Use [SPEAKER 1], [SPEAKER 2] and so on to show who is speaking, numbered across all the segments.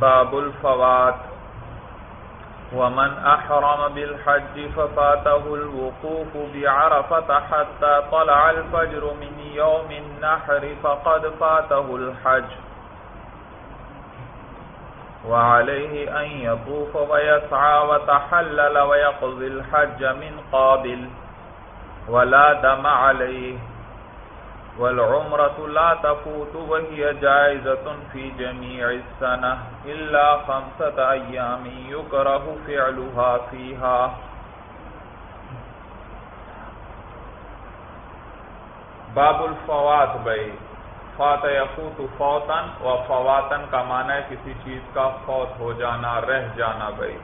[SPEAKER 1] باب الفوات. ومن أحرم بالحج ففاته الوقوف بعرفة حتى طلع الفجر من يوم النحر فقد فاته الحج. وعليه أن يطوف ويسعى وتحلل ويقضي الحج من قابل. ولا دم عليه. والعمرة لا تفوت وهي جائزة في جميع السنة إلا خمسة أيام يكره فعلها فيها. باب الفوات بھائی، فات یفوت فوتن و فواتن کا معنی ہے کسی چیز کا فوت ہو جانا، رہ جانا بھائی۔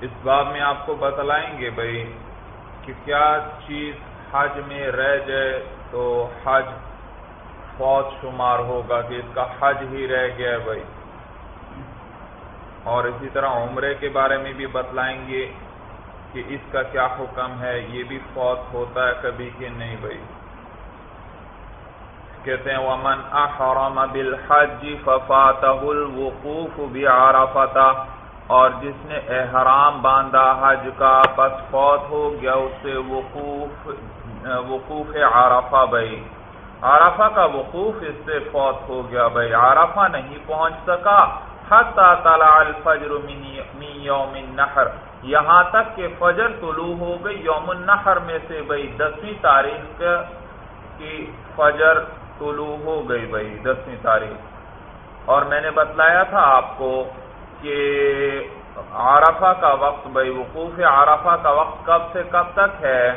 [SPEAKER 1] اس باب میں آپ کو بتلائیں گے بھائی کہ کیا چیز حج میں رہ جائے تو حج فوج شمار ہوگا کہ اس کا حج ہی رہ گیا ہے بھائی۔ اور اسی طرح عمرے کے بارے میں بھی بتلائیں گے کہ اس کا کیا حکم ہے، یہ بھی فوت ہوتا ہے کبھی کہ نہیں بھائی۔ کہتے ہیں، ومن احرم بالحج ففاتہ الوقوف بعرفہ اور جس نے احرام باندھا حج کا پس فوت ہو گیا اس سے وقوف وقوف عرفہ بھائی۔ عرفہ کا وقوف اس سے فوت ہو گیا بھائی۔ عرفہ نہیں پہنچ سکا۔ حتی طلع الفجر من یوم النحر۔ یہاں تک کہ فجر طلوع ہو گئی یوم النحر میں سے بھائی۔ دسویں تاریخ کی فجر طلوع ہو گئی بھائی۔ دسویں تاریخ۔ اور میں نے بتلایا تھا آپ کو کہ عرفہ کا وقت بھائی، وقوف عرفہ کا وقت کب سے کب تک ہے؟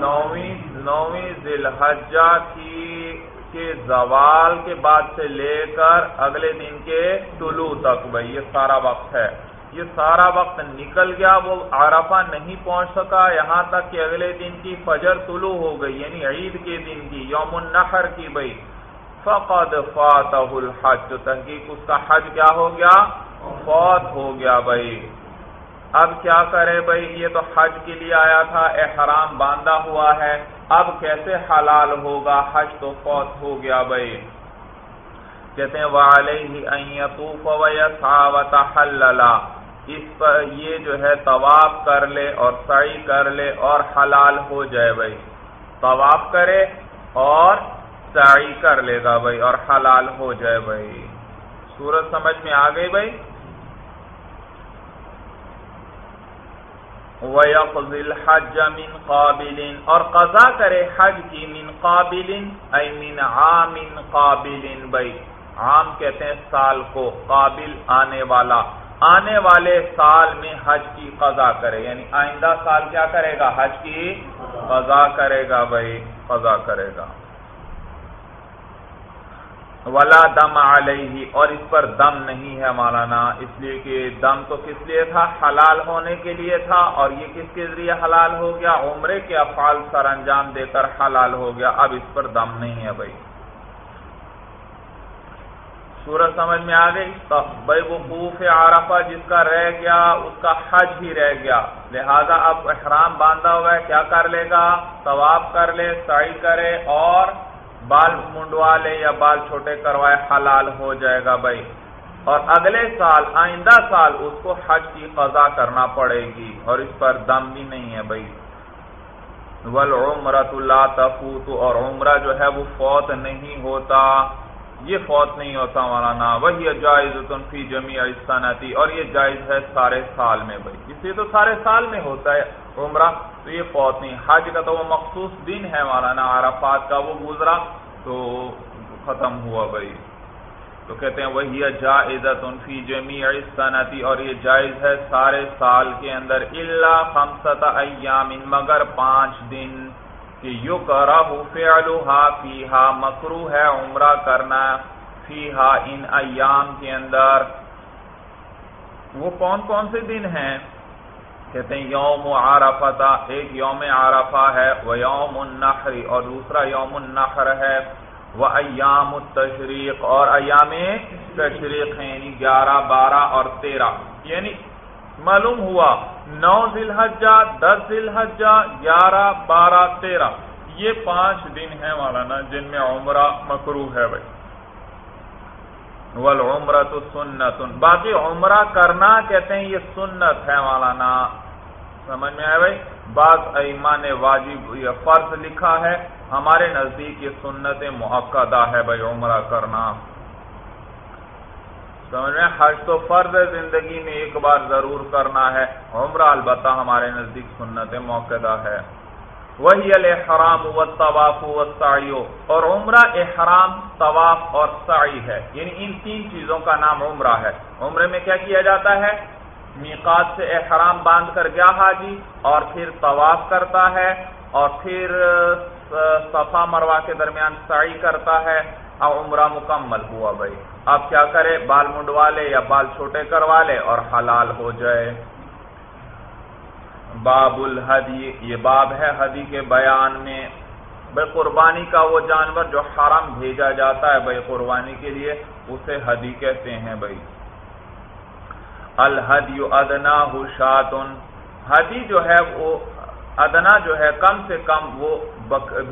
[SPEAKER 1] نویں نویں ذی الحجہ کی، کے زوال کے بعد سے لے کر اگلے دن کے طلوع تک بھائی، یہ سارا وقت ہے۔ یہ سارا وقت نکل گیا، وہ عرفہ نہیں پہنچ سکا۔ یہاں تک کہ اگلے دن کی فجر طلوع ہو گئی یعنی عید کے دن کی، یوم النحر کی بھائی۔ فقد فاتح الحج۔ تو تحقیق اس کا حج کیا ہو گیا؟ فوت ہو گیا بھائی۔ اب کیا کرے بھائی؟ یہ تو حج کے لیے آیا تھا، احرام باندھا ہوا ہے۔ اب کیسے حلال ہوگا؟ حج تو فوت ہو گیا بھائی۔ کہتے ہیں، وَعَلَيْهِ اس پر یہ جو ہے، طواف کر لے اور سعی کر لے اور حلال ہو جائے بھائی۔ طواف کرے اور سعی کر لے گا بھائی اور حلال ہو جائے بھائی۔ سورج سمجھ میں آ گئی بھائی؟ وَيَقْضِ الْحَجَّ مِنْ قَابِلٍ۔ اور قضا کرے حج کی من قابل ای من عام قابل بھائی۔ عام کہتے ہیں سال کو، قابل آنے والا۔ آنے والے سال میں حج کی قضا کرے۔ یعنی آئندہ سال کیا کرے گا؟ حج کی قضا کرے گا بھائی، قضا کرے گا۔ ولا دم علیہ اور اس پر دم نہیں ہے مولانا، اس لیے کہ دم تو کس لیے تھا؟ حلال ہونے کے لیے تھا اور یہ کس کے ذریعے حلال ہو گیا؟ عمرے کے افعال سر انجام دے کر حلال ہو گیا، اب اس پر دم نہیں ہے بھائی۔ سورج سمجھ میں آ گئی؟ بھائی وقوف عرفہ جس کا رہ گیا، اس کا حج ہی رہ گیا۔ لہذا اب احرام باندھا ہوا ہے، کیا کر لے گا؟ طواف کر لے، سعی کرے اور بال منڈوا لے یا بال چھوٹے کروائے حلال ہو جائے گا بھائی۔ اور اگلے سال، آئندہ سال اس کو حج کی قضا کرنا پڑے گی۔ اور اس پر دم بھی نہیں ہے بھائی۔ ولعمرۃ اللہ تفوت اور عمرہ جو ہے وہ فوت نہیں ہوتا۔ یہ فوت نہیں ہوتا مولانا وہی جائز فی جمی صنعتی اور یہ جائز ہے سارے سال میں بھائی۔ اس لیے تو سارے سال میں ہوتا ہے عمرہ، تو یہ فوت نہیں۔ حج کا تو وہ مخصوص دن ہے مولانا عرفات کا وہ گزرا تو ختم ہوا بھائی۔ تو کہتے ہیں وہی جائز فی جمی صنعتی اور یہ جائز ہے سارے سال کے اندر اللہ خمسط ایام، مگر پانچ دن۔ کہ یو کرا فعلها فیہا مکرو ہے عمرہ کرنا، فیہا ان ایام کے اندر۔ وہ کون کون سے دن ہیں؟ کہتے ہیں یوم عرفہ، ایک یوم عرفہ ہے، وہ یوم النحر اور دوسرا یوم النحر ہے۔ وہ ایام التشریق اور ایام تشریق ہیں یعنی گیارہ، بارہ اور تیرہ۔ یعنی معلوم ہوا نو ذی الحجہ دس ذی الحجہ گیارہ بارہ، تیرہ۔ یہ پانچ دن ہے مولانا جن میں عمرہ مکرو ہے بھائی۔ والعمرہ تو سنت باقی عمرہ کرنا کہتے ہیں یہ سنت ہے مولانا سمجھ میں آئے بھائی؟ بعض ایمان واجب یا فرض لکھا ہے۔ ہمارے نزدیک یہ سنت محقدہ ہے بھائی عمرہ کرنا۔ سمجھ میں حج تو فرض زندگی میں ایک بار ضرور کرنا ہے۔ عمرہ البتہ ہمارے نزدیک سنت موقع ہے۔ وہی الحرام و طواف و اور عمرہ احرام، طواف اور سعی ہے۔ یعنی ان تین چیزوں کا نام عمرہ ہے۔ عمرے میں کیا کیا جاتا ہے؟ میقات سے احرام باندھ کر گیا حاجی، اور پھر طواف کرتا ہے، اور پھر صفا مروا کے درمیان سعی کرتا ہے۔ اور عمرہ مکمل ہوا بھائی۔ اب کیا کرے؟ بال منڈوا لے یا بال چھوٹے کروا لے اور حلال ہو جائے۔ باب الحدی یہ باب ہے حدی کے بیان میں۔ بھائی قربانی کا وہ جانور جو حرام بھیجا جاتا ہے بھائی، قربانی کے لیے اسے حدی کہتے ہیں بھائی۔ الحدی ادنا شاتن۔ حدی جو ہے وہ ادنا جو ہے کم سے کم وہ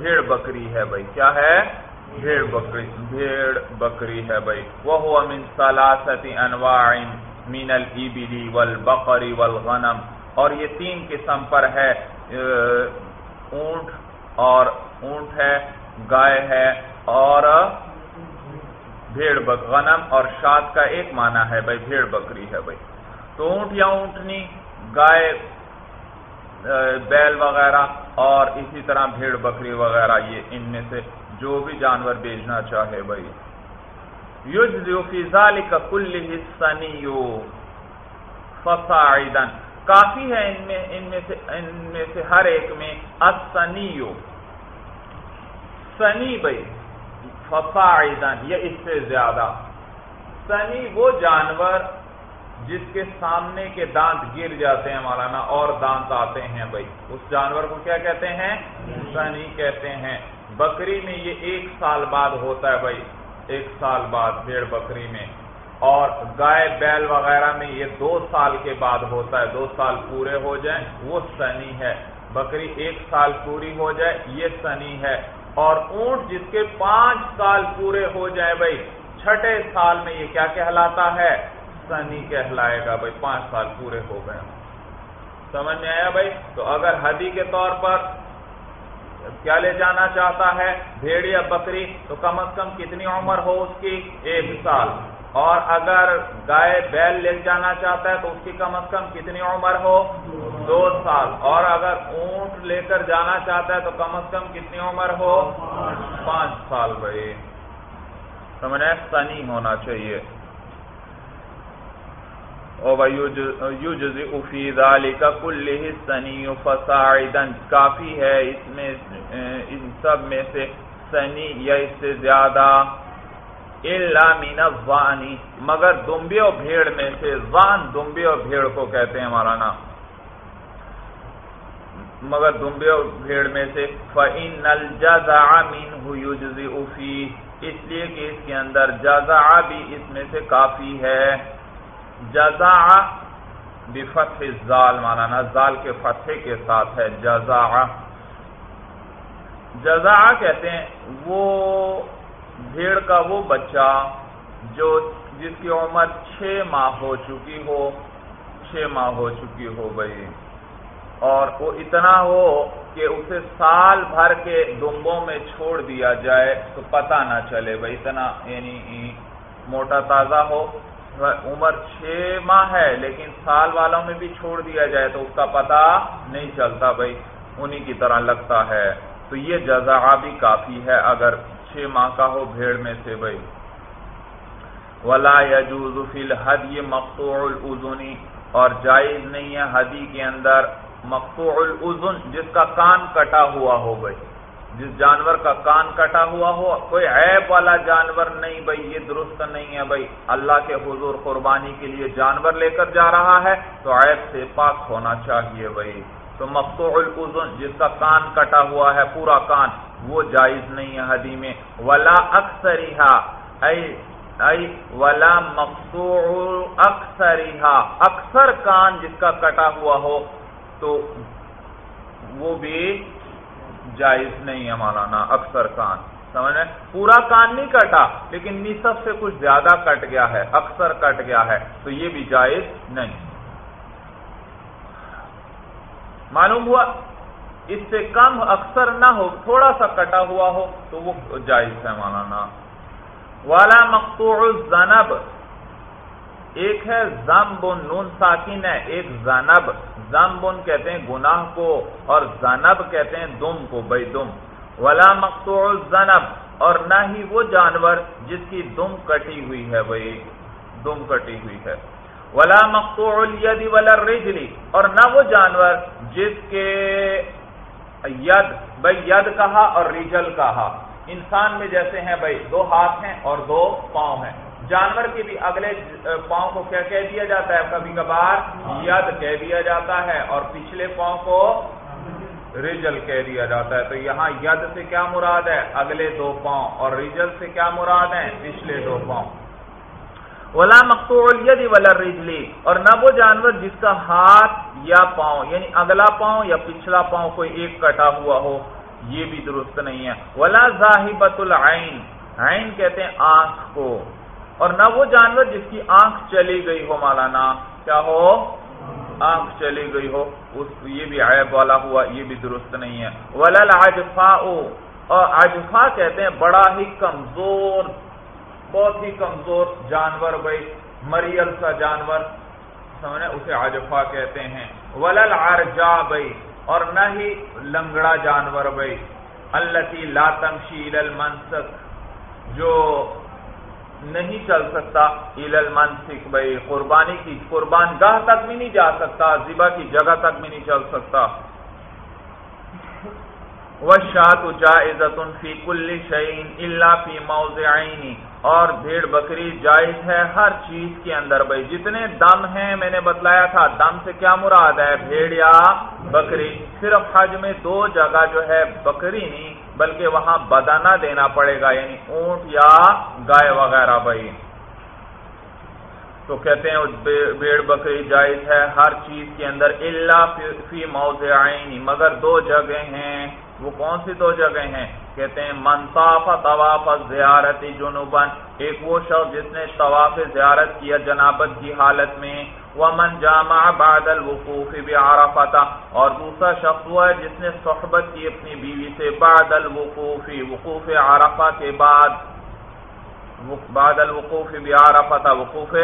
[SPEAKER 1] بھیڑ بکری ہے بھائی۔ کیا ہے؟ بھیڑ بکری بھیڑ بکری ہے بھائی۔ وہ ہوا من سلاستی انواع من الابلی والبقری والغنم۔ اور یہ تین قسم پر ہے اونٹ اور اونٹ ہے، گائے ہے اور بھیڑ بک، غنم اور شاد کا ایک معنی ہے بھائی، بھیڑ بکری ہے بھائی۔ تو اونٹ یا اونٹنی، گائے بیل وغیرہ اور اسی طرح بھیڑ بکری وغیرہ، یہ ان میں سے جو بھی جانور بیچنا چاہے بھائی۔ ذالک کل سنیو فصاعدن کافی ہے ان میں ان میں سے، ان میں سے ہر ایک میں اسنیو سنی بھائی فصاعدن یہ اس سے زیادہ۔ سنی وہ جانور جس کے سامنے کے دانت گر جاتے ہیں مولانا، اور دانت آتے ہیں بھائی۔ اس جانور کو کیا کہتے ہیں؟ سنی کہتے ہیں۔ بکری میں یہ ایک سال بعد ہوتا ہے بھائی، ایک سال بعد بھیڑ بکری میں۔ اور گائے بیل وغیرہ میں یہ دو سال کے بعد ہوتا ہے، دو سال پورے ہو جائیں، وہ سنی ہے۔ بکری ایک سال پوری ہو جائے، یہ سنی ہے۔ اور اونٹ جس کے پانچ سال پورے ہو جائے بھائی، چھٹے سال میں یہ کیا کہلاتا ہے؟ سنی کہلائے گا بھائی، پانچ سال پورے ہو گئے۔ سمجھ میں آیا بھائی؟ تو اگر ہدی کے طور پر کیا لے جانا چاہتا ہے؟ بھیڑ یا بکری؟ تو کم از کم کتنی عمر ہو اس کی؟ ایک سال۔ اور اگر گائے بیل لے جانا چاہتا ہے تو اس کی کم از کم کتنی عمر ہو؟ دو سال۔ اور اگر اونٹ لے کر جانا چاہتا ہے تو کم از کم کتنی عمر ہو؟ پانچ سال بھائی۔ سمجھے؟ سنی ہونا چاہیے۔ کافی ہے اس میں ان سب میں سے سنی یا اس سے زیادہ وانی مگر دمبی اور بھیڑ میں سے وان دمبی اور بھیڑ کو کہتے ہیں مولانا مگر دمبے اور بھیڑ میں سے فعین نل جزا مین افی اس لیے کہ اس کے اندر جزا بھی اس میں سے کافی ہے. جزا بفتح زال مانا زال کے فتح کے ساتھ ہے جزا جزا کہتے ہیں وہ بھیڑ کا وہ بچہ جو جس کی عمر چھ ماہ ہو چکی ہو، چھ ماہ ہو چکی ہو بھائی۔ اور وہ اتنا ہو کہ اسے سال بھر کے دمبوں میں چھوڑ دیا جائے تو پتہ نہ چلے بھائی، اتنا یعنی موٹا تازہ ہو۔ عمر چھ ماہ ہے، لیکن سال والوں میں بھی چھوڑ دیا جائے تو اس کا پتہ نہیں چلتا بھائی، انہی کی طرح لگتا ہے۔ تو یہ جزا بھی کافی ہے اگر چھ ماہ کا ہو بھیڑ میں سے بھائی۔ ولا یجوز فی یہ مقطوع العزنی اور جائز نہیں ہے حدی کے اندر مقطوع العزن جس کا کان کٹا ہوا ہو بھائی۔ جس جانور کا کان کٹا ہوا ہو، کوئی عیب والا جانور نہیں بھائی، یہ درست نہیں ہے بھائی۔ اللہ کے حضور قربانی کے لیے جانور لے کر جا رہا ہے، تو عیب سے پاک ہونا چاہیے بھائی۔ تو مقتوع القزن جس کا کان کٹا ہوا ہے، پورا کان، وہ جائز نہیں ہے حدی میں ولا اکثر ولا مقتوع اکثر اکثر کان جس کا کٹا ہوا ہو، تو وہ بھی جائز نہیں ہے مولانا، اکثر کان۔ سمجھ رہے پورا کان نہیں کٹا، لیکن نصف سے کچھ زیادہ کٹ گیا ہے، اکثر کٹ گیا ہے، تو یہ بھی جائز نہیں۔ معلوم ہوا؟ اس سے کم اکثر نہ ہو، تھوڑا سا کٹا ہوا ہو، تو وہ جائز ہے مولانا۔ والا مقطوع الزنب ایک ہے زمب نون ساکن ہے، ایک زنب زمبن کہتے ہیں، گناہ کو اور زنب کہتے ہیں، دم کو، بھائی دم۔ ولا مقطوع الزنب، اور نہ ہی وہ جانور جس کی دم کٹی ہوئی ہے، بھائی۔ دم کٹی ہوئی ہے۔ ولا مقطوع الید ولا الرجلی اور نہ وہ جانور جس کے ید، بھائی، ید کہا اور رجل کہا۔ انسان میں جیسے ہیں، بھائی، دو ہاتھ ہیں اور دو پاؤں ہیں۔ جانور کے بھی اگلے پاؤں کو کیا کہہ دیا جاتا ہے؟ کبھی کبھار ید کہہ دیا جاتا ہے اور پچھلے پاؤں کو ریجل کہہ دیا جاتا ہے۔ تو یہاں ید سے کیا مراد ہے؟ اگلے دو پاؤں۔ اور ریجل سے کیا مراد ہے؟ پچھلے دو پاؤں۔ ولا مقتوع الید ولا رجلی۔ اور نہ وہ جانور جس کا ہاتھ یا پاؤں یعنی اگلا پاؤں یا پچھلا پاؤں کوئی ایک کٹا ہوا ہو یہ بھی درست نہیں ہے۔ ولا ذاہبت العین۔ عین کہتے ہیں آنکھ کو۔ اور نہ وہ جانور جس کی آنکھ چلی گئی ہو مولانا، کیا ہو؟ آنکھ چلی گئی ہو۔ اس یہ بھی عیب والا ہوا، یہ بھی درست نہیں ہے۔ ولل آجفا اور آجفا کہتے ہیں، بڑا ہی کمزور، بہت ہی کمزور جانور بھائی، مریل سا جانور۔ سمجھے؟ اسے آجفا کہتے ہیں۔ ولل آرجا بھائی۔ اور نہ ہی لنگڑا جانور بھائی۔ اللہ لاتم شیل المنسک جو نہیں چل سکتا المنسک بھائی، قربانی کی قربان گاہ تک بھی نہیں جا سکتا زبا کی جگہ تک بھی نہیں چل سکتا۔ وہ شاط جائزت فی کل شعین اللہ فی موضعین اور بھیڑ بکری جائز ہے ہر چیز کے اندر بھائی۔ جتنے دم ہیں میں نے بتلایا تھا، دم سے کیا مراد ہے؟ بھیڑ یا بکری۔ صرف حج میں دو جگہ جو ہے بکری نہیں بلکہ وہاں بدانہ دینا پڑے گا یعنی اونٹ یا گائے وغیرہ بھائی۔ تو کہتے ہیں بیڑ بکری جائز ہے، ہر چیز کے اندر اللہ فی موضعین، مگر دو جگہ ہیں۔ وہ کون سی دو جگہ ہیں؟ کہتے ہیں منصاف طواف زیارت جنوبن ایک وہ شخص جس نے طواف زیارت کیا جنابت کی حالت میں۔ ومن جامع بعد الوقوف بعرفت۔ اور دوسرا شخص وہ ہے جس نے صحبت کی اپنی بیوی سے بعد الوقوف، وقوف عرفہ کے بعد۔ بعد الوقوف بھی آرفا وقوف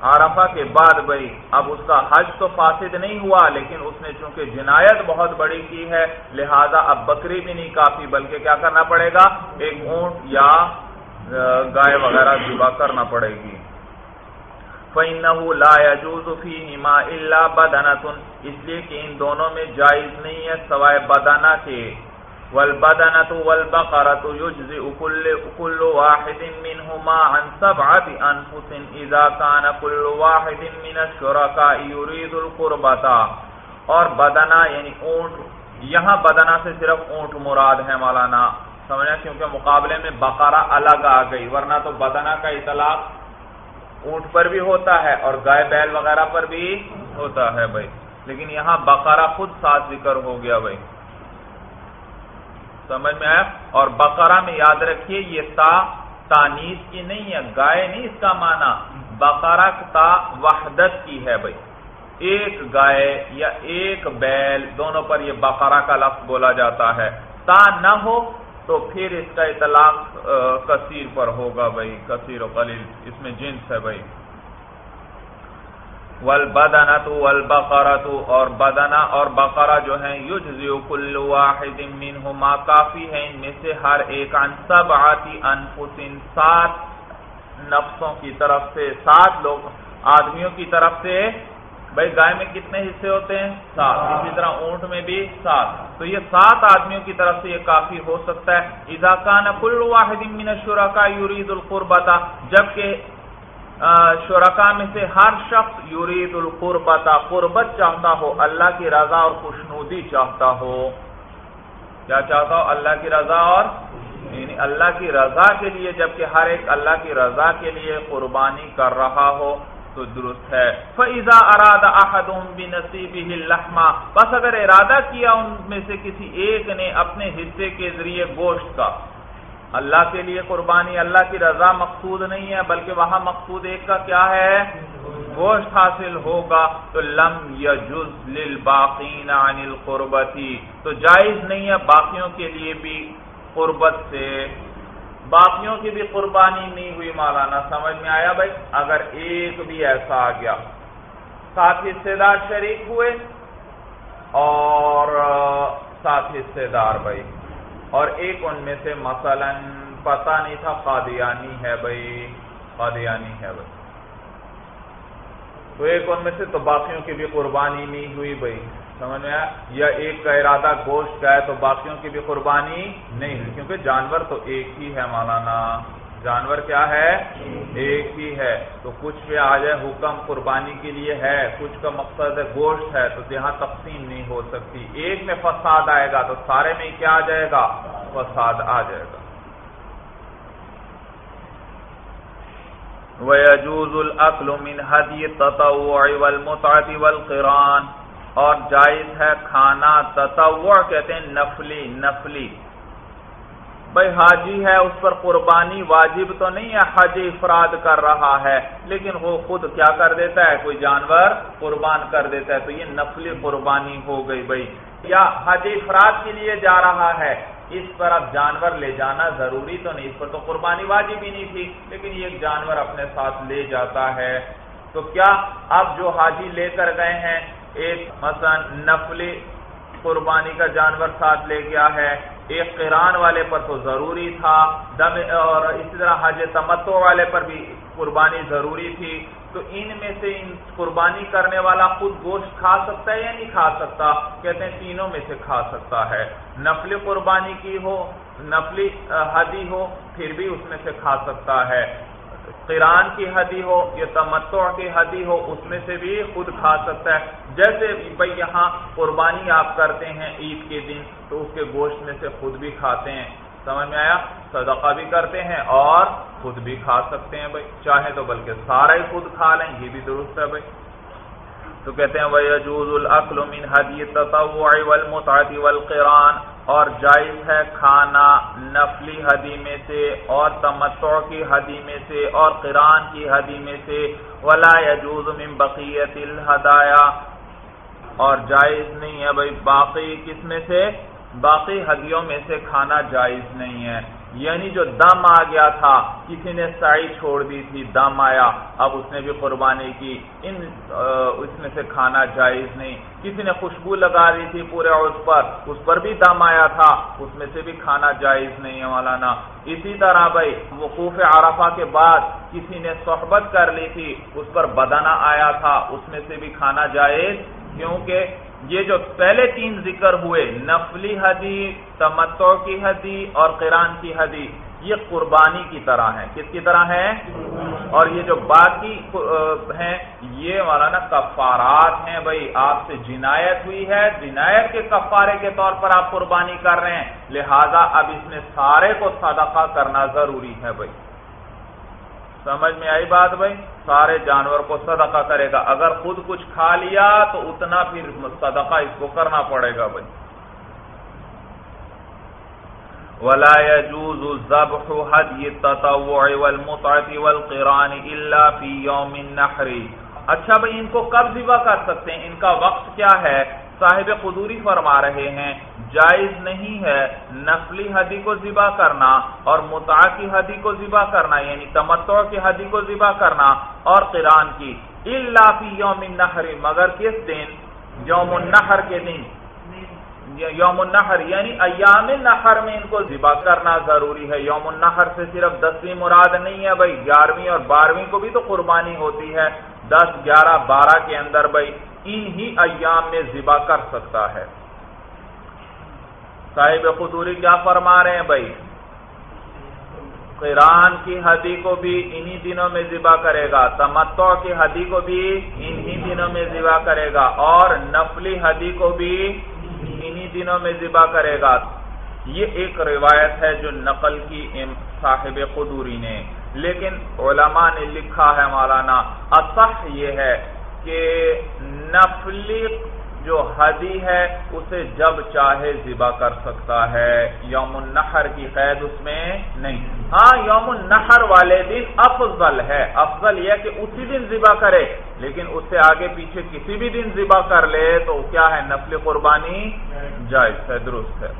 [SPEAKER 1] عرفہ کے بعد بھائی اب اس کا حج تو فاسد نہیں ہوا، لیکن اس نے چونکہ جنایت بہت بڑی کی ہے، لہذا اب بکری بھی نہیں کافی، بلکہ کیا کرنا پڑے گا؟ ایک اونٹ یا گائے وغیرہ ذبح کرنا پڑے گی۔ فَإِنَّهُ لَا يَجُوزُ فِيهِمَا إِلَّا بَدَنَةٌ۔ اس لیے کہ ان دونوں میں جائز نہیں ہے، سوائے بدنہ کے۔ والبدنة والبقرة يجزئ كل كل واحد منهما عن سبعة أنفس إذا كان كل واحد من الشركاء يريد القربة. اور بدنا یعنی اونٹ، یہاں بدنا سے صرف اونٹ مراد ہے مولانا، سمجھا؟ کیونکہ مقابلے میں بقرہ الگ آ گئی، ورنہ تو بدنا کا اطلاق اونٹ پر بھی ہوتا ہے اور گائے بیل وغیرہ پر بھی ہوتا ہے بھائی۔ لیکن یہاں بقرہ خود ساتھ ذکر ہو گیا بھائی۔ سمجھ میں آیا؟ اور بقرہ میں یاد رکھیے، یہ تا تانیس کی نہیں ہے، گائے نہیں اس کا معنی۔ بقرہ تا وحدت کی ہے بھائی۔ ایک گائے یا ایک بیل، دونوں پر یہ بقرہ کا لفظ بولا جاتا ہے۔ تا نہ ہو تو پھر اس کا اطلاق کثیر پر ہوگا بھائی، کثیر و قلیل۔ اس میں جنس ہے بھائی۔ والبدنت والبقرت اور بدنا اور بقرہ جو ہیں یجزی کل واحد منہما، کافی ہے ان میں سے ہر ایک عن سبعاتی انفس سات نفسوں کی طرف سے، سات لوگ، آدمیوں کی طرف سے۔ بھائی، گائے میں کتنے حصے ہوتے ہیں؟ سات۔ اسی طرح اونٹ میں بھی سات۔ تو یہ سات آدمیوں کی طرف سے یہ کافی ہو سکتا ہے۔ اذا کان کل واحد من الشرکاء یرید القربتا جبکہ شرکا میں سے ہر شخص یورید القربت قربت چاہتا ہو، اللہ کی رضا اور خوشنودی چاہتا ہو۔ کیا چاہتا ہو؟ اللہ کی رضا اور یعنی اللہ کی رضا کے لیے، جبکہ ہر ایک اللہ کی رضا کے لیے قربانی کر رہا ہو، تو درست ہے۔ فَإِذَا أَرَادَ أَحَدُهُمْ بِنَصِيبِهِ اللَّحْمَ، بس اگر ارادہ کیا ان میں سے کسی ایک نے اپنے حصے کے ذریعے گوشت کا اللہ کے لیے قربانی، اللہ کی رضا مقصود نہیں ہے، بلکہ وہاں مقصود ایک کا کیا ہے؟ گوشت حاصل ہوگا۔ تو لم یجز للباقین عن القربتی تو جائز نہیں ہے باقیوں کے لیے بھی قربت سے۔ باقیوں کی بھی قربانی نہیں ہوئی مولانا، سمجھ میں آیا بھائی؟ اگر ایک بھی ایسا آ گیا۔ سات حصے دار شریک ہوئے اور سات حصے دار بھائی۔ اور ایک ان میں سے مثلا پتہ نہیں تھا قادیانی ہے بھائی، قادیانی ہے بھائی۔ تو ایک ان میں سے تو باقیوں کی بھی قربانی نہیں ہوئی بھائی، سمجھ میں آیا؟ یا ایک کا ارادہ گوشت کا ہے تو باقیوں کی بھی قربانی نہیں ہوئی، کیونکہ جانور تو ایک ہی ہے مولانا۔ جانور کیا ہے؟ ایک ہی ہے۔ تو کچھ پہ آ جائے حکم قربانی کے لیے ہے، کچھ کا مقصد ہے گوشت ہے، تو یہاں تقسیم نہیں ہو سکتی۔ ایک میں فساد آئے گا، تو سارے میں کیا آ جائے گا؟ فساد آ جائے گا۔ وَيَجُوزُ الْأَكْلُ مِنْ هَدْيِ التَّطَوُّعِ وَالْمُطْعَةِ وَالْقِرَانِ۔ اور جائز ہے کھانا تطوع، کہتے ہیں نفلی نفلی۔ بھائی حاجی ہے، اس پر قربانی واجب تو نہیں ہے، حج افراد کر رہا ہے۔ لیکن وہ خود کیا کر دیتا ہے؟ کوئی جانور قربان کر دیتا ہے۔ تو یہ نفلی قربانی ہو گئی بھائی۔ یا حج افراد کے لیے جا رہا ہے۔ اس پر اب جانور لے جانا ضروری تو نہیں، اس پر تو قربانی واجب ہی نہیں تھی۔ لیکن یہ ایک جانور اپنے ساتھ لے جاتا ہے۔ تو کیا اب جو حاجی لے کر گئے ہیں، ایک مثلا نفلی قربانی کا جانور ساتھ لے گیا ہے۔ ایک قرآن والے پر تو ضروری تھا، دم اور اسی طرح حج تمتو والے پر بھی قربانی ضروری تھی۔ تو ان میں سے ان قربانی کرنے والا خود گوشت کھا سکتا ہے یا نہیں کھا سکتا؟ کہتے ہیں تینوں میں سے کھا سکتا ہے۔ نفلی قربانی کی ہو نفلی حدی ہو، پھر بھی اس میں سے کھا سکتا ہے۔ قرآن کی حدی ہو یا تمتع کی حدی ہو، اس میں سے بھی خود کھا سکتا ہے۔ جیسے بھائی یہاں قربانی آپ کرتے ہیں عید کے دن، تو اس کے گوشت میں سے خود بھی کھاتے ہیں۔ سمجھ میں آیا؟ صدقہ بھی کرتے ہیں اور خود بھی کھا سکتے ہیں بھائی۔ چاہے تو بلکہ سارا ہی خود کھا لیں، یہ بھی درست ہے بھائی۔ تو کہتے ہیں، وَيَجُوزُ الْأَقْلُ مِنْ حَدِيِ التَّطَوُّعِ وَالْمُتْعَةِ وَالْقِرَانِ۔ اور جائز ہے کھانا نفلی حدی میں سے اور تمتع کی حدی میں سے اور قرآن کی حدی میں سے۔ ولا يجوز من بقیت الہدایا اور جائز نہیں ہے بھائی، باقی کس میں سے؟ باقی حدیوں میں سے کھانا جائز نہیں ہے۔ یعنی جو دم آ گیا تھا، کسی نے سائی چھوڑ دی تھی، دم آیا۔ اب اس نے بھی قربانی کی۔ ان اس میں سے کھانا جائز نہیں۔ کسی نے خوشبو لگا دی تھی پورے اس پر اس پر بھی دم آیا تھا۔ اس میں سے بھی کھانا جائز نہیں ہے مولانا۔ اسی طرح بھائی، وقوف عرفہ کے بعد کسی نے صحبت کر لی تھی، اس پر بدنا آیا تھا۔ اس میں سے بھی کھانا جائز کیونکہ یہ جو پہلے تین ذکر ہوئے، نفلی حدی تمتع کی حدی اور قرآن کی حدی یہ قربانی کی طرح ہے کس کی طرح ہے اور یہ جو باقی ہیں، یہ مولانا کفارات ہیں بھائی۔ آپ سے جنایت ہوئی ہے۔ جنایت کے کفارے کے طور پر آپ قربانی کر رہے ہیں۔ لہذا اب اس میں سارے کو صدقہ کرنا ضروری ہے بھائی۔ سمجھ میں آئی بات بھائی؟ سارے جانور کو صدقہ کرے گا۔ اگر خود کچھ کھا لیا تو اتنا پھر صدقہ اس کو کرنا پڑے گا بھائی۔ ولا يجوز الذبح حدي التطوع والمطعه والقران الا في يوم النحر۔ اچھا بھائی، ان کو کب ذبح کر سکتے ہیں؟ ان کا وقت کیا ہے؟ صاحب قدوری فرما رہے ہیں۔ جائز نہیں ہے نفلی حدی کو ذبح کرنا اور متا کی حدی کو ذبح کرنا یعنی تمتع کی حدی کو ذبح کرنا اور قرآن کی اللہ فی یوم النحر، مگر کس دن؟ یوم النحر کے دن۔ یوم النحر یعنی ایام نحر میں ان کو ذبح کرنا ضروری ہے۔ یوم النحر سے صرف دسویں مراد نہیں ہے بھائی، گیارہویں اور بارہویں کو بھی تو قربانی ہوتی ہے۔ دس، گیارہ، بارہ کے اندر بھائی، انہی ایام میں ذبح کر سکتا ہے۔ صاحب قدوری کیا فرما رہے ہیں بھائی؟ قرآن کی حدی کو بھی انہی دنوں میں ذبح کرے گا، تمتع کی حدی کو بھی انہی دنوں میں ذبح کرے گا اور نفلی حدی کو بھی انہی دنوں میں ذبح کرے گا۔ یہ ایک روایت ہے جو نقل کی صاحب قدوری نے۔ لیکن علماء نے لکھا ہے مولانا، اصح یہ ہے کہ نفلی جو حدی ہے، اسے جب چاہے ذبح کر سکتا ہے۔ یوم النحر کی قید اس میں نہیں۔ ہاں یوم النحر والے دن افضل ہے۔ افضل یہ کہ اسی دن ذبح کرے، لیکن اس سے آگے پیچھے کسی بھی دن ذبح کر لے تو کیا ہے؟ نفل قربانی جائز ہے، درست ہے۔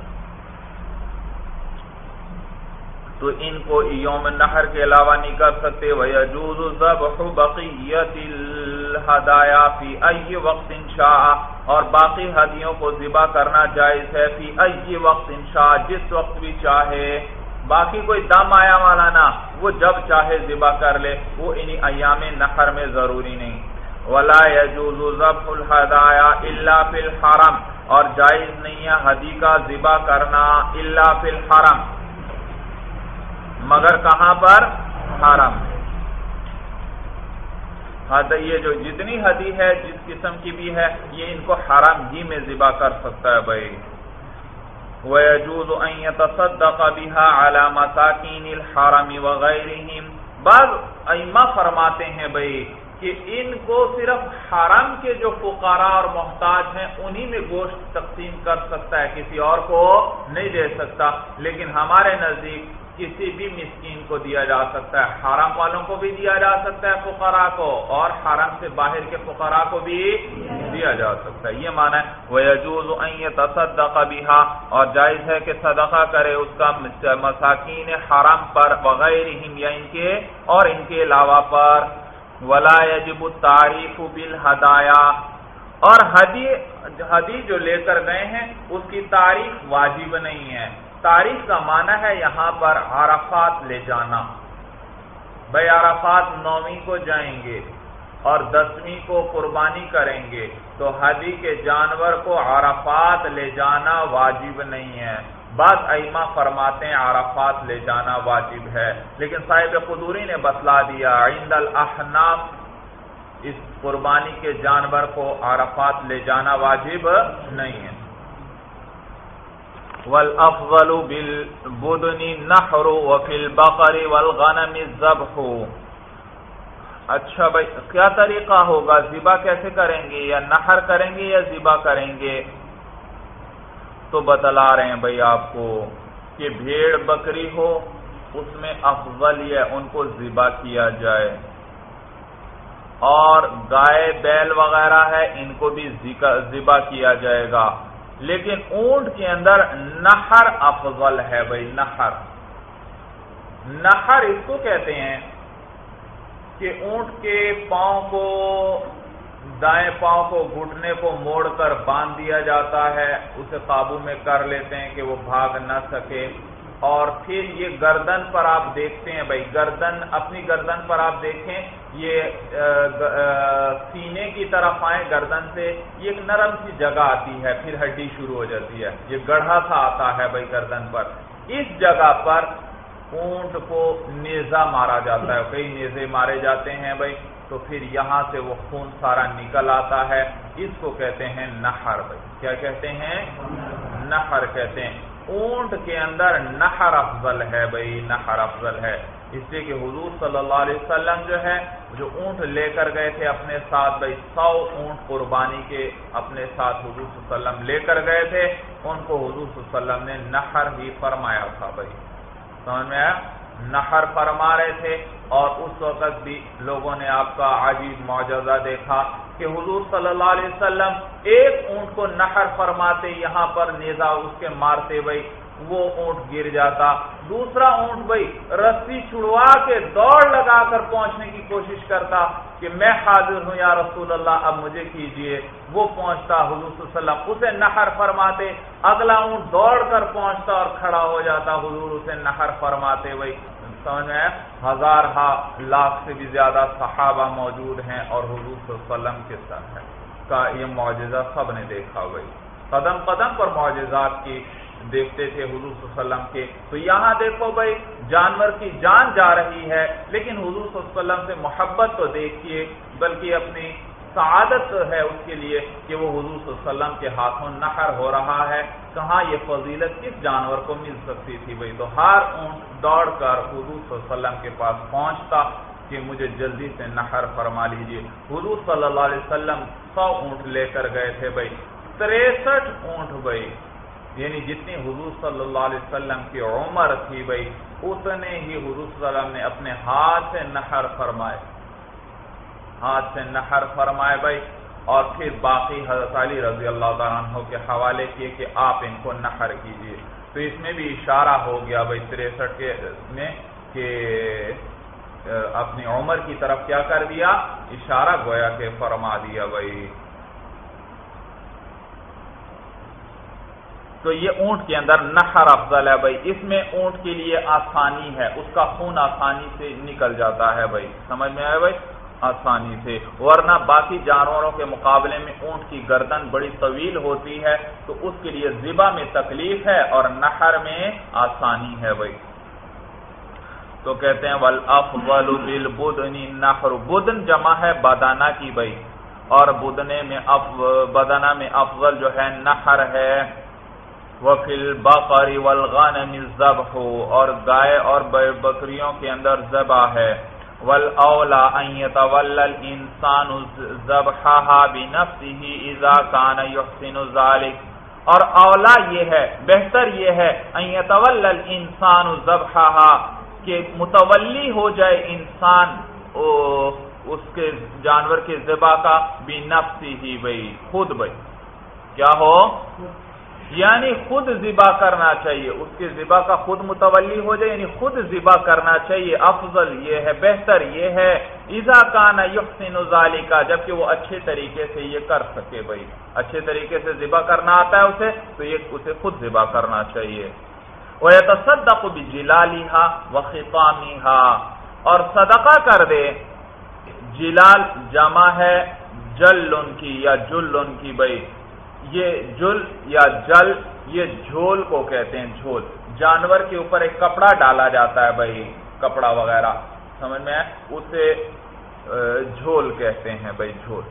[SPEAKER 1] تو ان کو یوم نہر کے علاوہ نہیں کر سکتے۔ وَيَجُوزُ ذَبْحُ بَقِيَّةِ الْحَدَايَا فِي أَيِّ وَقْتٍ شَاءَ۔ اور باقی ہدیوں کو ذبح کرنا جائز ہے فی أَيِّ وَقْتٍ شَاءَ جس وقت بھی چاہے۔ باقی کوئی دم آیا والا نا وہ جب چاہے ذبح کر لے، وہ انہی ایام نہر میں ضروری نہیں۔ وَلَا يَجُوزُ ذَبْحُ الْحَدَايَا إِلَّا فِي اور جائز نہیں ہے حدی کا ذبح کرنا إِلَّا فِي الْحَرَمِ۔ مگر کہاں پر؟ حرم۔ یہ جو جتنی حدی ہے، جس قسم کی بھی ہے، یہ ان کو حرم ہی میں ذبح کر سکتا ہے بھائی۔ وَيَجُوزُ أَن يَتَصَدَّقَ بِهَا عَلَى مَسَاكِينِ الْحَرَمِ وَغَيْرِهِمْ۔ بعض ائمہ فرماتے ہیں بھائی کہ ان کو صرف حرم کے جو فقراء اور محتاج ہیں، انہی میں گوشت تقسیم کر سکتا ہے، کسی اور کو نہیں دے سکتا۔ لیکن ہمارے نزدیک کسی بھی مسکین کو دیا جا سکتا ہے حرم والوں کو بھی دیا جا سکتا ہے فقراء کو، اور حرم سے باہر کے فقراء کو بھی دیا جا سکتا ہے۔ یہ مانا ہے، وَيَجُوزُ أَن اور جائز ہے کہ صدقہ کرے اس کا مساکین حرم پر وغیرہم یا ان کے اور ان کے علاوہ پر۔ وَلَا يَجِبُ التَّعْرِيفُ بِالْحَدَايَا اور حدی حدی جو لے کر گئے ہیں، اس کی تعریف واجب نہیں ہے۔ تاریخ کا معنی ہے یہاں پر عرفات لے جانا۔ بھائی عرفات نویں کو جائیں گے اور دسویں کو قربانی کریں گے، تو حدی کے جانور کو عرفات لے جانا واجب نہیں ہے۔ بعض ائمہ فرماتے ہیں عرفات لے جانا واجب ہے، لیکن صاحب قدوری نے بتلا دیا، عند الاحناف، اس قربانی کے جانور کو عرفات لے جانا واجب نہیں ہے۔ والافضل بالبدن نحر وفي البقر والغنم الذبح. اچھا بھائی، کیا طریقہ ہوگا؟ ذبح کیسے کریں گے؟ یا نحر کریں گے یا ذبح کریں گے؟ تو بتلا رہے ہیں بھائی آپ کو کہ بھیڑ بکری ہو، اس میں افضل یہ ان کو ذبح کیا جائے۔ اور گائے بیل وغیرہ ہے، ان کو بھی ذبح کیا جائے گا۔ لیکن اونٹ کے اندر نہر افضل ہے بھائی، نہر۔ نہر اس کو کہتے ہیں کہ اونٹ کے پاؤں کو، دائیں پاؤں کو گھٹنے کو موڑ کر باندھ دیا جاتا ہے، اسے قابو میں کر لیتے ہیں کہ وہ بھاگ نہ سکے۔ اور پھر یہ گردن پر آپ دیکھتے ہیں بھائی، گردن، اپنی گردن پر آپ دیکھیں یہ سینے کی طرف آئے گردن سے، یہ ایک نرم سی جگہ آتی ہے، پھر ہڈی شروع ہو جاتی ہے، یہ گڑھا سا آتا ہے بھائی گردن پر۔ اس جگہ پر اونٹ کو نیزا مارا جاتا ہے، کئی نیزے مارے جاتے ہیں بھائی، تو پھر یہاں سے وہ خون سارا نکل آتا ہے۔ اس کو کہتے ہیں نہر بھائی۔ کیا کہتے ہیں؟ نہر کہتے ہیں۔ اونٹ کے اندر نہر افضل ہے بھائی نہر افضل ہے۔ اس لیے کہ حضور صلی اللہ علیہ وسلم جو ہے جو اونٹ لے کر گئے تھے اپنے ساتھ، بھائی، سو اونٹ قربانی کے اپنے ساتھ حضور صلی اللہ علیہ وسلم لے کر گئے تھے۔ ان کو حضور صلی اللہ علیہ وسلم نے نہر ہی فرمایا تھا بھائی۔ سمجھ میں آیا؟ نہر فرما رہے تھے اور اس وقت بھی لوگوں نے آپ کا عجیب معجزہ دیکھا۔ کہ حضور صلی اللہ علیہ وسلم ایک اونٹ کو نہر فرماتے یہاں پر نیزا اس کے مارتے بھائی وہ اونٹ گر جاتا۔ دوسرا اونٹ بھائی رسی چھڑوا کے دوڑ لگا کر پہنچنے کی کوشش کرتا کہ میں حاضر ہوں، یا رسول اللہ، اب مجھے کیجیے۔ وہ پہنچتا، حضور صلی اللہ علیہ وسلم اسے نہر فرماتے۔ اگلا اونٹ دوڑ کر پہنچتا اور کھڑا ہو جاتا، حضور اسے نہر فرماتے بھائی سمجھ میں ہزار ہا لاکھ سے بھی زیادہ صحابہ موجود ہیں اور حضور صلی اللہ علیہ وسلم کے ساتھ ہے کا یہ معجزہ سب نے دیکھا بھائی قدم قدم پر معجزات کی دیکھتے تھے حضور صلی اللہ علیہ وسلم کے۔ تو یہاں دیکھو بھائی، جانور کی جان جا رہی ہے، لیکن حضور صلی اللہ علیہ وسلم سے محبت تو دیکھیے، بلکہ اپنی سعادت ہے اس کے لیے کہ وہ حضور صلی اللہ علیہ وسلم کے ہاتھوں نحر ہو رہا ہے۔ کہاں یہ فضیلت کس جانور کو مل سکتی تھی؟ بھائی تو ہر اونٹ دوڑ کر حضور صلی اللہ علیہ وسلم کے پاس پہنچتا کہ مجھے جلدی سے نحر فرما لیجیے حضور صلی اللہ علیہ وسلم سو اونٹ لے کر گئے تھے بھائی۔ تریسٹھ اونٹ بھائی۔ یعنی جتنی حضور صلی اللہ علیہ وسلم کی عمر تھی بھائی، اتنے ہی حضور صلی اللہ علیہ وسلم نے اپنے ہاتھ سے نہر فرمائے۔ ہاتھ سے نہر فرمائے بھائی۔ اور پھر باقی حضرت علی رضی اللہ تعالیٰ عنہ کے حوالے کیے کہ آپ ان کو نہر کیجیے۔ تو اس میں بھی اشارہ ہو گیا بھائی تریسٹھ کے میں کہ اپنی عمر کی طرف کیا کر دیا؟ اشارہ گویا کہ فرما دیا بھائی۔ تو یہ اونٹ کے اندر نہر افضل ہے بھائی۔ اس میں اونٹ کے لیے آسانی ہے، اس کا خون آسانی سے نکل جاتا ہے بھائی۔ سمجھ میں آئے بھائی؟ آسانی سے۔ ورنہ باقی جانوروں کے مقابلے میں اونٹ کی گردن بڑی طویل ہوتی ہے، تو اس کے لیے زبا میں تکلیف ہے اور نہر میں آسانی ہے بھائی۔ تو کہتے ہیں نہر بدن جمع ہے بادانہ کی بھائی۔ اور بدنے میں بدنا میں افضل جو ہے نہر ہے۔ وفل بقری والغنم الذبح۔ اور گائے اور بکریوں کے اندر ذبح ہے۔ والاولا ان يتولى الانسان ذبحها بنفسه اذا كان يحسن ذلك. اور اولا یہ ہے، بہتر یہ ہے ان يتولى الانسان ذبحها، کہ متولی ہو جائے انسان اس کے جانور کے ذبح کا بنفسه بھئی، خود بھئی۔ کیا ہو؟ یعنی خود ذبا کرنا چاہیے۔ اس کے ذبا کا خود متولی ہو جائے یعنی خود ذبا کرنا چاہیے۔ افضل یہ ہے، بہتر یہ ہے۔ ایزا کانا یحسن ظالی کا جبکہ وہ اچھے طریقے سے یہ کر سکے بھائی۔ اچھے طریقے سے ذبا کرنا آتا ہے اسے، تو یہ اسے خود ذبا کرنا چاہیے۔ وہ تصدق جلالی و خطامی اور صدقہ کر دے۔ جلال جمع ہے جل ان کی یا جل ان کی بھائی۔ یہ جل یا جل، یہ جھول کو کہتے ہیں جھول۔ جانور کے اوپر ایک کپڑا ڈالا جاتا ہے بھائی، کپڑا وغیرہ، سمجھ میں اسے جھول کہتے ہیں بھائی، جھول۔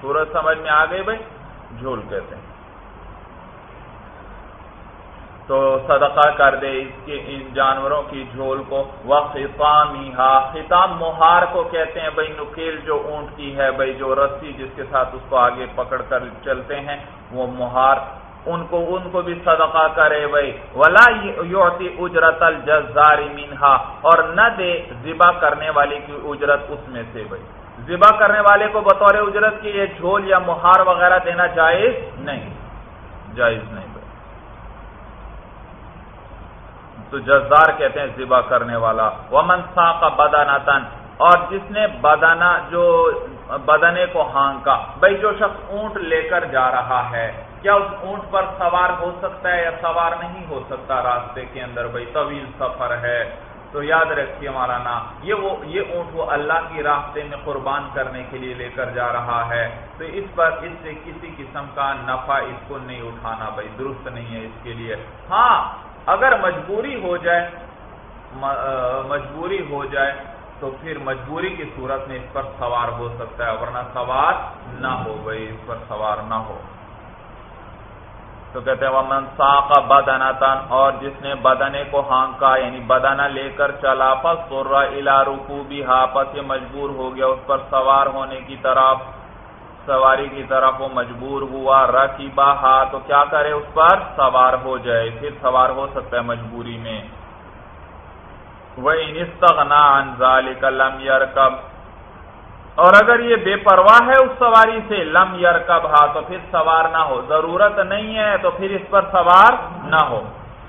[SPEAKER 1] سورج سمجھ میں آ گئی بھائی؟ جھول کہتے ہیں۔ تو صدقہ کر دے اس کے ان جانوروں کی جھول کو۔ وہ خطام مہار کو کہتے ہیں بھائی نکیل جو اونٹ کی ہے، بھائی جو رسی جس کے ساتھ اس کو آگے پکڑ کر چلتے ہیں، وہ مہار ان کو ان کو بھی صدقہ کرے بھائی۔ ولا یوتی اجرت الجزار منہا اور نہ دے ذبح کرنے والے کی اجرت اس میں سے بھائی۔ ذبح کرنے والے کو بطور اجرت کی یہ جھول یا مہار وغیرہ دینا جائز نہیں جائز نہیں۔ تو جزار کہتے ہیں ذبح کرنے والا. وہ منسا کا بدانا تن اور جس نے بدانا جو بدنے کو ہانکا بھائی جو شخص اونٹ لے کر جا رہا ہے، کیا اس اونٹ پر سوار ہو سکتا ہے یا سوار نہیں ہو سکتا راستے کے اندر؟ بھائی طویل سفر ہے۔ تو یاد رکھیے مولانا، یہ وہ، یہ اونٹ وہ اللہ کی راستے میں قربان کرنے کے لیے لے کر جا رہا ہے۔ تو اس پر، اس سے کسی قسم کا نفع اس کو نہیں اٹھانا بھائی درست نہیں ہے اس کے لیے۔ ہاں اگر مجبوری ہو جائے مجبوری ہو جائے تو پھر مجبوری کی صورت میں اس پر سوار ہو سکتا ہے، ورنہ سوار نہ ہو گئی اس پر سوار نہ ہو۔ تو کہتے ہیں وہ منسا کا بدنا تن اور جس نے بدنے کو ہانکا یعنی بدنا لے کر چلا پس سورا الا رکو بھی ہاپس یہ مجبور ہو گیا، اس پر سوار ہونے کی طرف۔ سواری کی طرف وہ مجبور ہوا رکی ہا تو کیا کرے اس پر؟ سوار ہو جائے، پھر سوار ہو سکتا ہے مجبوری میں۔ وہ انستغنا انزال لم یار اور اگر یہ بے پرواہ ہے اس سواری سے، لم یار کب ہا، تو پھر سوار نہ ہو۔ ضرورت نہیں ہے، تو پھر اس پر سوار نہ ہو۔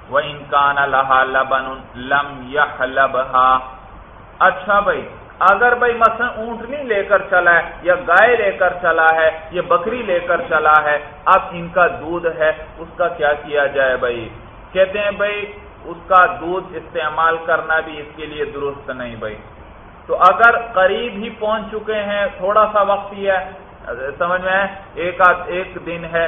[SPEAKER 1] وہ انکان لہا لبن لم یح اچھا بھائی اگر بھائی مثلا اونٹنی لے کر چلا ہے یا گائے لے کر چلا ہے یا بکری لے کر چلا ہے، اب ان کا دودھ ہے، اس کا کیا کیا جائے بھائی؟ کہتے ہیں بھائی، اس کا دودھ استعمال کرنا بھی اس کے لیے درست نہیں بھائی۔ تو اگر قریب ہی پہنچ چکے ہیں، تھوڑا سا وقت ہی ہے سمجھ میں ایک ایک دن ہے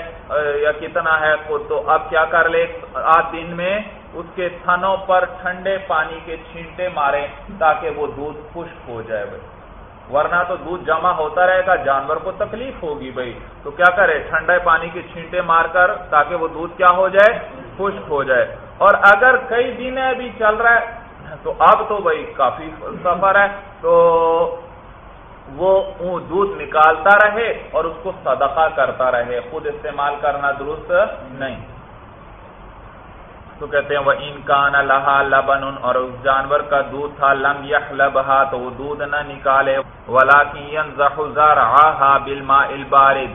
[SPEAKER 1] یا کتنا ہے تو اب کیا کر لے؟ آدھ دن میں اس کے تھنوں پر ٹھنڈے پانی کے چھینٹے مارے تاکہ وہ دودھ خشک ہو جائے بھائی۔ ورنہ تو دودھ جمع ہوتا رہے گا، جانور کو تکلیف ہوگی بھائی۔ تو کیا کرے؟ ٹھنڈے پانی کی چھینٹے مار کر تاکہ وہ دودھ کیا ہو جائے؟ خشک ہو جائے۔ اور اگر کئی دن ابھی چل رہا ہے، تو اب تو بھائی کافی سفر ہے۔ تو وہ اون دودھ نکالتا رہے اور اس کو صدقہ کرتا رہے، خود استعمال کرنا درست نہیں۔ تو کہتے ہیں وہ انکان لہا لبن اور اس جانور کا دودھ تھا، لم یخ لبہا تو وہ دودھ نہ نکالے۔ ولاکین زہا بالماء البارد۔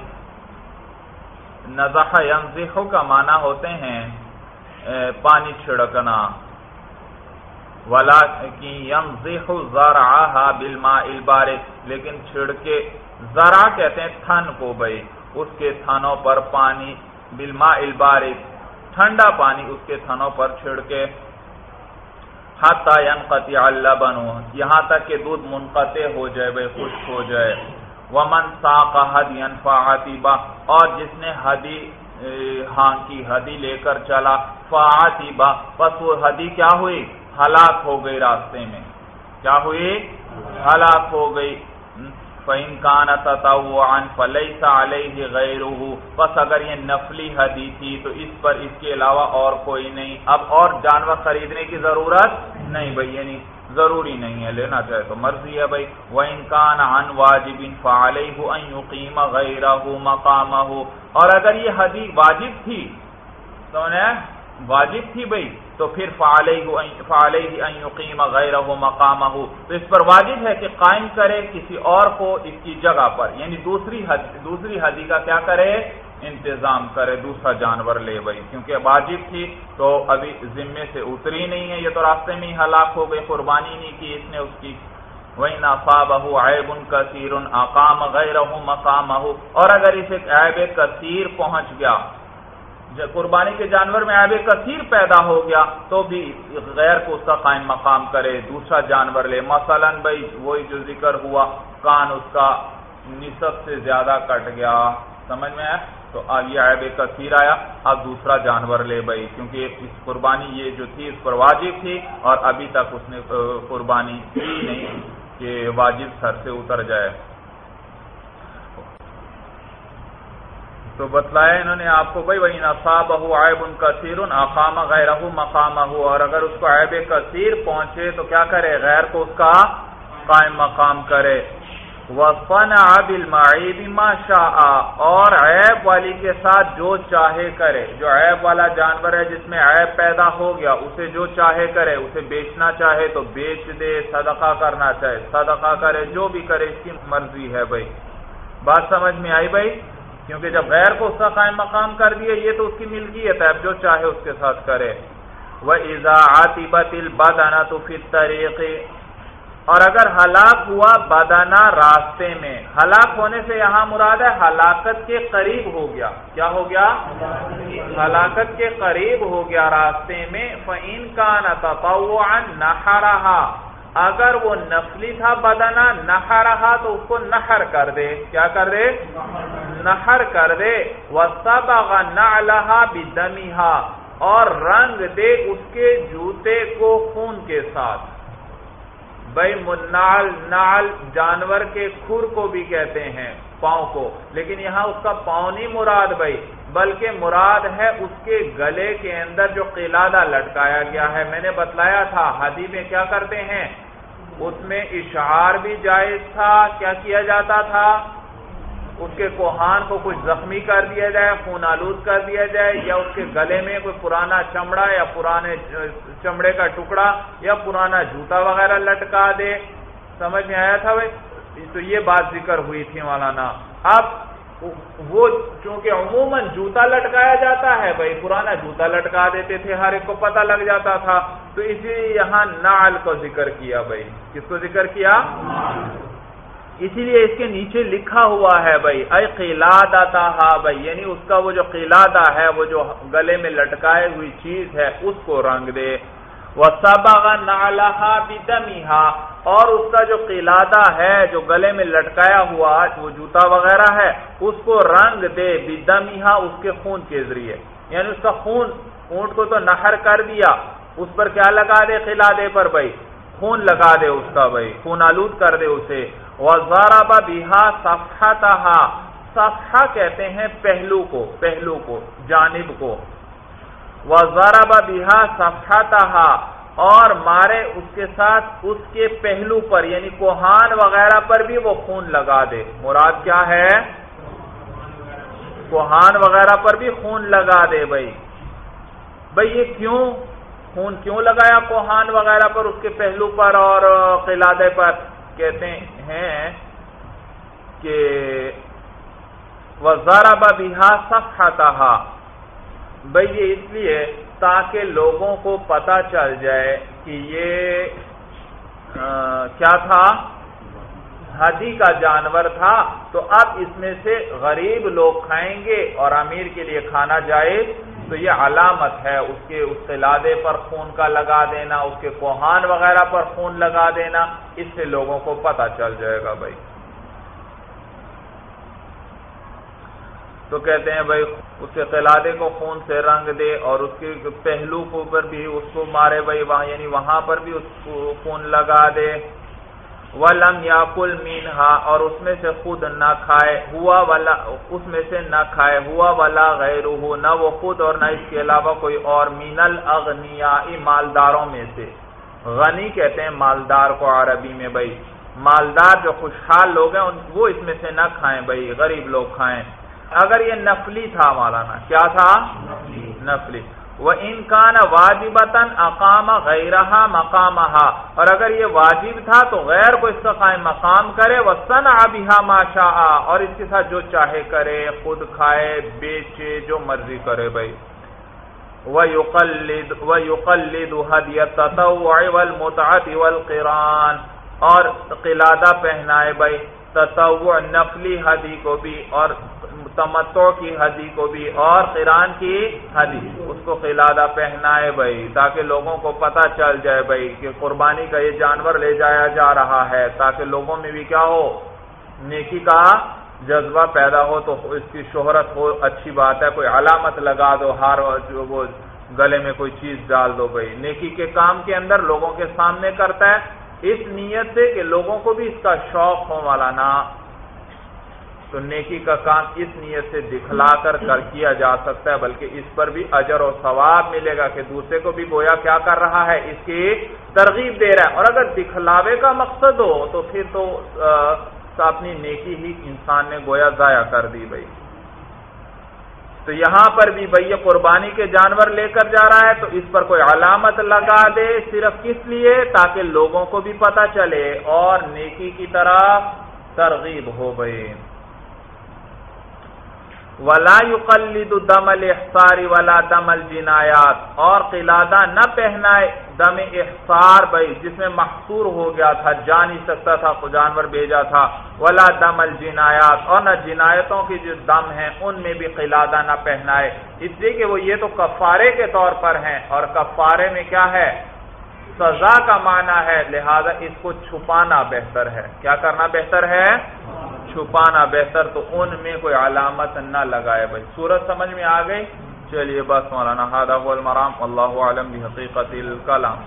[SPEAKER 1] نزح ینزح کا معنی ہوتے ہیں پانی چھڑکنا۔ بالماء لیکن چھڑکے ذرا کہتے ہیں تھن کو بھئی اس کے تھنوں پر پانی بالماء البارد، ٹھنڈا پانی اس کے تھنوں پر چھڑ کے حتی اللبن، یہاں تک کہ دودھ منقطع ہو جائے بے خشک ہو جائے۔ ومن ساق حدیا فعاتبا اور جس نے حدی ہاں کی حدی لے کر چلا فعاتبا پس وہ حدی کیا ہوئی؟ ہلاک ہو گئی راستے میں۔ کیا ہوئی؟ ہلاک ہو گئی۔ فَإِن كَانَ تَتَوُّعًا فَلَيْسَ عَلَيْهِ غَيْرُهُ۔ اگر یہ نفلی حدی تھی تو اس پر اس کے علاوہ اور کوئی نہیں۔ اب اور جانور خریدنے کی ضرورت نہیں بھئی یعنی ضروری نہیں ہے، لینا چاہے تو مرضی ہے بھئی وَإِن كَانَ عَنْ وَاجِبٍ فَعَلَيْهُ أَن يُقِيمَ غَيْرَهُ مَقَامَهُ۔ اور اگر یہ حدی واجب تھی تو واجب تھی بھئی تو پھر غیر مقام ہو تو اس پر واجب ہے کہ قائم کرے کسی اور کو اس کی جگہ پر۔ یعنی دوسری حد دوسری حدی کا کیا کرے؟ انتظام کرے، دوسرا جانور لے بھائی۔ کیونکہ واجب تھی تو ابھی ذمے سے اتری نہیں ہے، یہ تو راستے میں ہی ہلاک ہو گئی، قربانی نہیں کی اس نے اس کی۔ وہی نافا بہو عیب ان کثیر اقام غیر مقام اور اگر اسے عیب کثیر پہنچ گیا قربانی کے جانور میں آب کثیر پیدا ہو گیا تو بھی غیر کو اس کا قائم مقام کرے، دوسرا جانور لے۔ مثلا بھائی، وہی جو ذکر ہوا، کان اس کا نصف سے زیادہ کٹ گیا۔ سمجھ میں آیا؟ تو اب یہ عیب کثیر آیا۔ اب دوسرا جانور لے بھائی، کیونکہ اس قربانی یہ جو تھی، اس پر واجب تھی اور ابھی تک اس نے قربانی کی نہیں کہ واجب سر سے اتر جائے۔ تو بتلایا انہوں نے آپ کو بھائی وہی نفا بہو عیب ان کثیر اقام غیر مقام ہو اور اگر اس کو عیب کثیر پہنچے تو کیا کرے؟ غیر کو اس کا قائم مقام کرے۔ وفن عابل ما شاء، اور عیب والی کے ساتھ جو چاہے کرے۔ جو عیب والا جانور ہے جس میں عیب پیدا ہو گیا، اسے جو چاہے کرے۔ اسے بیچنا چاہے تو بیچ دے، صدقہ کرنا چاہے۔ صدقہ کرے، جو بھی کرے، اس کی مرضی ہے بھائی۔ بات سمجھ میں آئی بھائی؟ کیونکہ جب غیر کو اس کا قائم مقام کر دیے، یہ تو اس کی ملکیت ہے، اب جو چاہے اس کے ساتھ کرے۔ وہ ایزا آتی بتل تو پھر طریقے اور اگر ہلاک ہوا بدانا راستے میں، ہلاک ہونے سے یہاں مراد ہے ہلاکت کے قریب ہو گیا۔ کیا ہو گیا؟ ہلاکت کے قریب ہو گیا راستے میں۔ فعین کا نہ رہا اگر وہ نفلی تھا بدنا نہ رہا تو اس کو نہر کر دے۔ کیا کر دے؟ نہر کر دے وہ سب نہ اور رنگ دے اس کے جوتے کو خون کے ساتھ۔ بھائی منال نال جانور کے کھر کو بھی کہتے ہیں، پاؤں کو۔ لیکن یہاں اس کا پاؤں نہیں مراد بھائی، بلکہ مراد ہے اس کے گلے کے اندر جو قلادہ لٹکایا گیا ہے۔ میں نے بتلایا تھا حدی میں کیا کرتے ہیں؟ اس میں اشعار بھی جائز تھا، کیا کیا جاتا تھا؟ اس کے کوہان کو کچھ زخمی کر دیا جائے، خون آلود کر دیا جائے، یا اس کے گلے میں کوئی پرانا چمڑا یا پرانے چمڑے کا ٹکڑا یا پرانا جوتا وغیرہ لٹکا دے۔ سمجھ میں آیا تھا بھائی؟ تو یہ بات ذکر ہوئی تھی مولانا۔ اب وہ چونکہ عموماً جوتا لٹکایا جاتا ہے بھائی، پرانا جوتا لٹکا دیتے تھے، ہر ایک کو پتہ لگ جاتا تھا۔ تو اسی یہاں نال کو ذکر کیا بھائی۔ کس کو ذکر کیا؟ اسی لیے اس کے نیچے لکھا ہوا ہے بھائی، اے قلادہ تھا بھائی یعنی اس کا وہ جو قلادہ ہے، وہ جو گلے میں لٹکائے ہوئی چیز ہے، اس کو رنگ دے۔ وہ سب نالحا اور اس کا جو قلادہ ہے، جو گلے میں لٹکایا ہوا وہ جوتا وغیرہ ہے، اس کو رنگ دے بدمیہا اس کے خون کے ذریعے۔ یعنی اس کا خون، اونٹ کو تو نہر کر دیا، اس پر کیا لگا دے قلادے پر بھائی؟ خون لگا دے اس کا بھائی، خون آلود کر دے اسے۔ وزارا بیہا صفحتہا صفحہ کہتے ہیں پہلو کو پہلو کو، جانب کو۔ وزارا بیہا صفحتہا اور مارے اس کے ساتھ اس کے پہلو پر یعنی کوہان وغیرہ پر بھی وہ خون لگا دے۔ مراد کیا ہے؟ کوہان وغیرہ پر بھی خون لگا دے بھائی۔ بھائی یہ کیوں؟ خون کیوں لگایا کوہان وغیرہ پر اس کے پہلو پر اور قلادے پر؟ کہتے ہیں کہ وزارہ بہا سب کھاتا بھائی یہ اس لیے تاکہ لوگوں کو پتا چل جائے کہ یہ کیا تھا؟ حدی کا جانور تھا۔ تو اب اس میں سے غریب لوگ کھائیں گے اور امیر کے لیے کھانا جائے تو یہ علامت ہے، اس کے، اس قلادے پر خون کا لگا دینا، اس کے کوہان وغیرہ پر خون لگا دینا، اس سے لوگوں کو پتا چل جائے گا بھائی۔ تو کہتے ہیں بھائی، اس کے قلادے کو خون سے رنگ دے اور اس کے پہلو پر بھی اس کو مارے بھائی، وہاں یعنی وہاں پر بھی اس کو خون لگا دے۔ ولم یا کل مینہا اور اس میں سے خود نہ کھائے، ہوا والا اس میں سے نہ کھائے، ہوا والا غیر نہ وہ خود اور نہ اس کے علاوہ کوئی اور مین الاغنیا مالداروں میں سے۔ غنی کہتے ہیں مالدار کو عربی میں، بھائی۔ مالدار جو خوشحال لوگ ہیں وہ اس میں سے نہ کھائیں، بھائی۔ غریب لوگ کھائیں۔ اگر یہ نفلی تھا مولانا کیا تھا؟ نفلی۔ وہ انکان واجبتاً اقام غیر مقام اور اگر یہ واجب تھا تو غیر کو اس کا قائم مقام کرے وہ سن ابھا ماشا اور اس کے ساتھ جو چاہے کرے، خود کھائے، بیچے، جو مرضی کرے بھائی۔ وہ یوقلد وہ یوقلد حدیت والمتعت اور قلادہ پہنائے بھائی، تطوع نفلی حدی کو بھی۔ اور تمتو کی حدی کو بھی اور قرآن کی حدی، اس کو قلادہ پہنائے بھائی تاکہ لوگوں کو پتہ چل جائے بھائی کہ قربانی کا یہ جانور لے جایا جا رہا ہے، تاکہ لوگوں میں بھی کیا ہو، نیکی کا جذبہ پیدا ہو، تو اس کی شہرت ہو، اچھی بات ہے، کوئی علامت لگا دو، ہار جو وہ گلے میں کوئی چیز ڈال دو بھائی نیکی کے کام کے اندر لوگوں کے سامنے کرتا ہے، اس نیت سے کہ لوگوں کو بھی اس کا شوق ہو والا نا تو نیکی کا کام اس نیت سے دکھلا کر کر کیا جا سکتا ہے، بلکہ اس پر بھی اجر و ثواب ملے گا کہ دوسرے کو بھی گویا کیا کر رہا ہے، اس کی ترغیب دے رہا ہے۔ اور اگر دکھلاوے کا مقصد ہو تو پھر تو اپنی نیکی ہی انسان نے گویا ضائع کر دی بھائی۔ تو یہاں پر بھی بھائی قربانی کے جانور لے کر جا رہا ہے، تو اس پر کوئی علامت لگا دے صرف کس لیے؟ تاکہ لوگوں کو بھی پتا چلے اور نیکی کی طرح ترغیب ہو گئی ولا يقلد دم الاحصار ولا دم الجنایات۔ اور قلادہ نہ پہنائے دم احصار، بھائی، جس میں محصور ہو گیا تھا جا نہیں سکتا تھا جانور بھیجا تھا۔ ولا دم الجنایات، اور نہ جنایتوں کی جو دم ہیں، ان میں بھی قلادہ نہ پہنائے۔ اس لیے کہ وہ یہ تو کفارے کے طور پر ہیں۔ اور کفارے میں کیا ہے؟ سزا کا معنی ہے، لہذا اس کو چھپانا بہتر ہے۔ کیا کرنا بہتر ہے؟ چھپانا بہتر تو ان میں کوئی علامت نہ لگائے بھائی۔ سورج سمجھ میں آ گئی؟ چلیے بس مولانا المرام اللہ عالم حقیقت الکلام۔